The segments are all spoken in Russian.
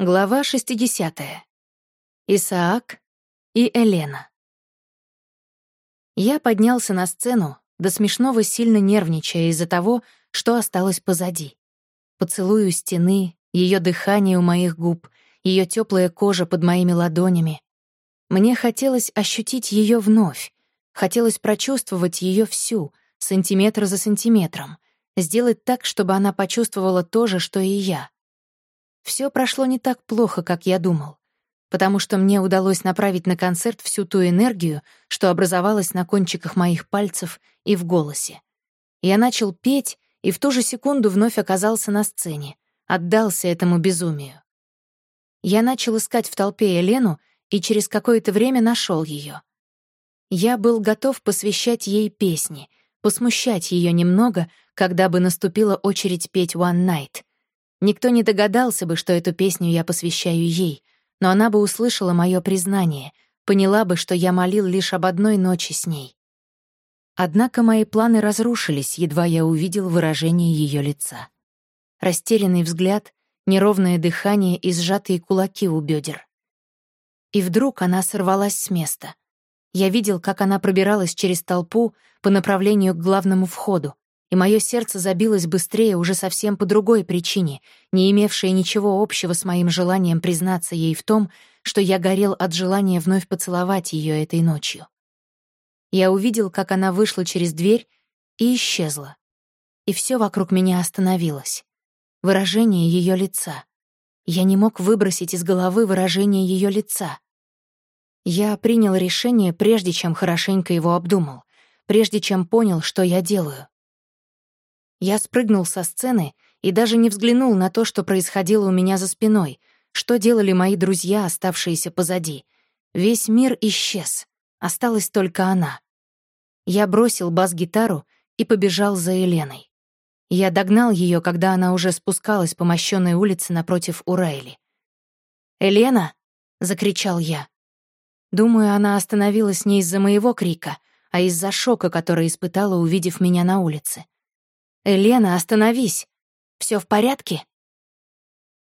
Глава 60. Исаак и Елена. Я поднялся на сцену, до смешного сильно нервничая из-за того, что осталось позади. Поцелую стены, ее дыхание у моих губ, ее теплая кожа под моими ладонями. Мне хотелось ощутить ее вновь, хотелось прочувствовать ее всю, сантиметр за сантиметром, сделать так, чтобы она почувствовала то же, что и я — все прошло не так плохо, как я думал, потому что мне удалось направить на концерт всю ту энергию, что образовалась на кончиках моих пальцев и в голосе. Я начал петь, и в ту же секунду вновь оказался на сцене, отдался этому безумию. Я начал искать в толпе Елену и через какое-то время нашел ее. Я был готов посвящать ей песни, посмущать ее немного, когда бы наступила очередь петь «One Night», Никто не догадался бы, что эту песню я посвящаю ей, но она бы услышала мое признание, поняла бы, что я молил лишь об одной ночи с ней. Однако мои планы разрушились, едва я увидел выражение ее лица. Растерянный взгляд, неровное дыхание и сжатые кулаки у бедер. И вдруг она сорвалась с места. Я видел, как она пробиралась через толпу по направлению к главному входу, и мое сердце забилось быстрее уже совсем по другой причине, не имевшей ничего общего с моим желанием признаться ей в том, что я горел от желания вновь поцеловать ее этой ночью. Я увидел, как она вышла через дверь и исчезла. И все вокруг меня остановилось. Выражение ее лица. Я не мог выбросить из головы выражение ее лица. Я принял решение, прежде чем хорошенько его обдумал, прежде чем понял, что я делаю. Я спрыгнул со сцены и даже не взглянул на то, что происходило у меня за спиной, что делали мои друзья, оставшиеся позади. Весь мир исчез, осталась только она. Я бросил бас-гитару и побежал за Еленой. Я догнал ее, когда она уже спускалась по мощенной улице напротив Урайли. «Елена!» — закричал я. Думаю, она остановилась не из-за моего крика, а из-за шока, который испытала, увидев меня на улице. «Елена, остановись! Все в порядке?»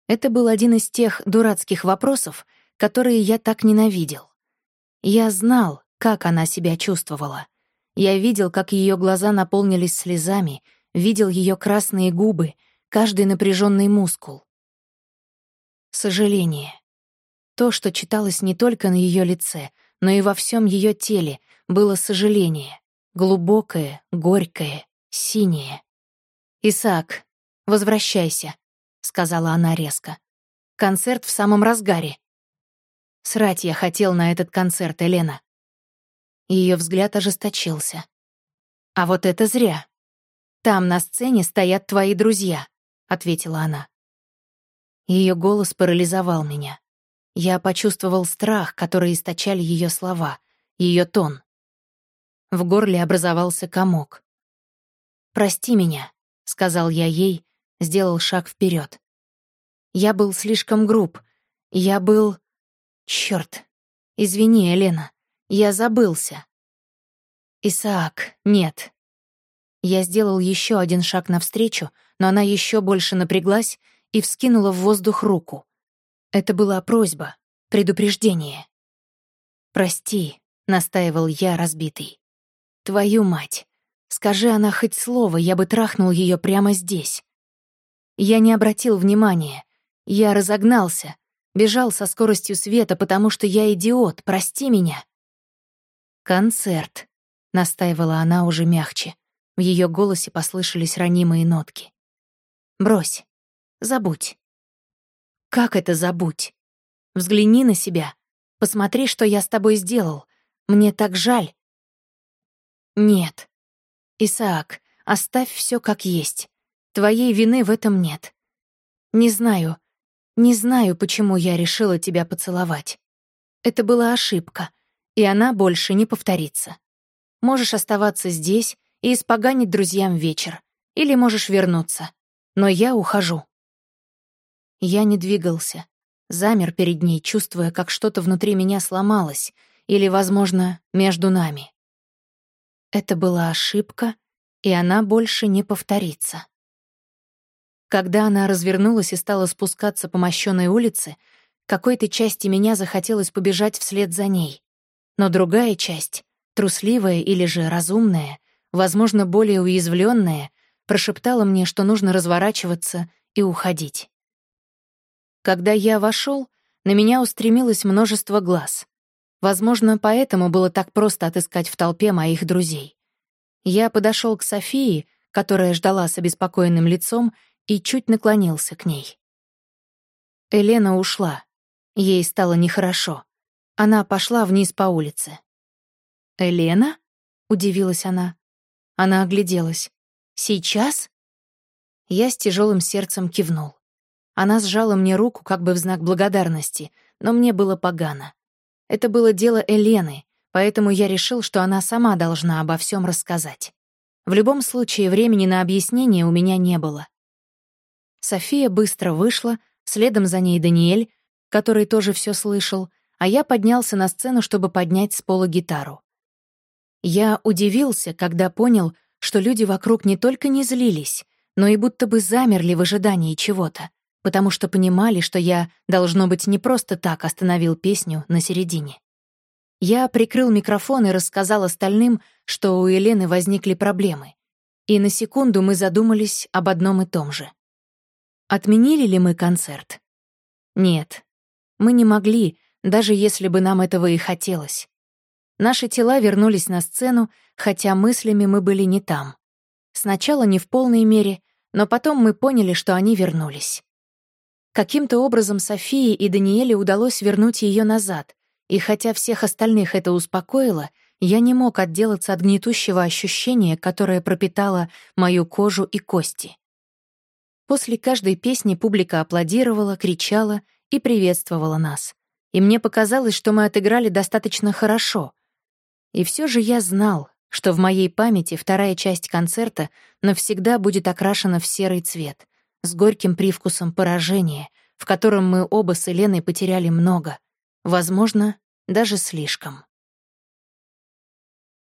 Это был один из тех дурацких вопросов, которые я так ненавидел. Я знал, как она себя чувствовала. Я видел, как ее глаза наполнились слезами, видел ее красные губы, каждый напряженный мускул. Сожаление. То, что читалось не только на ее лице, но и во всем ее теле, было сожаление. Глубокое, горькое, синее. «Исаак, возвращайся», — сказала она резко. «Концерт в самом разгаре». «Срать я хотел на этот концерт, Елена». Ее взгляд ожесточился. «А вот это зря. Там на сцене стоят твои друзья», — ответила она. Ее голос парализовал меня. Я почувствовал страх, который источали ее слова, ее тон. В горле образовался комок. «Прости меня», — сказал я ей, сделал шаг вперед. Я был слишком груб. Я был... Черт! Извини, Елена, я забылся. Исаак, нет. Я сделал еще один шаг навстречу, но она еще больше напряглась и вскинула в воздух руку. Это была просьба, предупреждение. «Прости», — настаивал я, разбитый. «Твою мать! Скажи она хоть слово, я бы трахнул ее прямо здесь. Я не обратил внимания. Я разогнался, бежал со скоростью света, потому что я идиот, прости меня. «Концерт», — настаивала она уже мягче. В ее голосе послышались ранимые нотки. «Брось. Забудь». «Как это забудь? Взгляни на себя. Посмотри, что я с тобой сделал. Мне так жаль». «Нет. «Исаак, оставь все как есть. Твоей вины в этом нет. Не знаю, не знаю, почему я решила тебя поцеловать. Это была ошибка, и она больше не повторится. Можешь оставаться здесь и испоганить друзьям вечер, или можешь вернуться. Но я ухожу». Я не двигался, замер перед ней, чувствуя, как что-то внутри меня сломалось, или, возможно, между нами. Это была ошибка, и она больше не повторится. Когда она развернулась и стала спускаться по мощенной улице, какой-то части меня захотелось побежать вслед за ней. Но другая часть, трусливая или же разумная, возможно, более уязвленная, прошептала мне, что нужно разворачиваться и уходить. Когда я вошел, на меня устремилось множество глаз. Возможно, поэтому было так просто отыскать в толпе моих друзей. Я подошел к Софии, которая ждала с обеспокоенным лицом, и чуть наклонился к ней. Елена ушла. Ей стало нехорошо. Она пошла вниз по улице. «Елена?» — удивилась она. Она огляделась. «Сейчас?» Я с тяжелым сердцем кивнул. Она сжала мне руку как бы в знак благодарности, но мне было погано. Это было дело Элены, поэтому я решил, что она сама должна обо всем рассказать. В любом случае, времени на объяснение у меня не было. София быстро вышла, следом за ней Даниэль, который тоже все слышал, а я поднялся на сцену, чтобы поднять с пола гитару. Я удивился, когда понял, что люди вокруг не только не злились, но и будто бы замерли в ожидании чего-то, потому что понимали, что я, должно быть, не просто так остановил песню на середине. Я прикрыл микрофон и рассказал остальным, что у Елены возникли проблемы. И на секунду мы задумались об одном и том же. Отменили ли мы концерт? Нет. Мы не могли, даже если бы нам этого и хотелось. Наши тела вернулись на сцену, хотя мыслями мы были не там. Сначала не в полной мере, но потом мы поняли, что они вернулись. Каким-то образом Софии и Даниэле удалось вернуть ее назад, и хотя всех остальных это успокоило, я не мог отделаться от гнетущего ощущения, которое пропитало мою кожу и кости. После каждой песни публика аплодировала, кричала и приветствовала нас. И мне показалось, что мы отыграли достаточно хорошо. И все же я знал, что в моей памяти вторая часть концерта навсегда будет окрашена в серый цвет, с горьким привкусом поражения, в котором мы оба с Еленой потеряли много, возможно, даже слишком.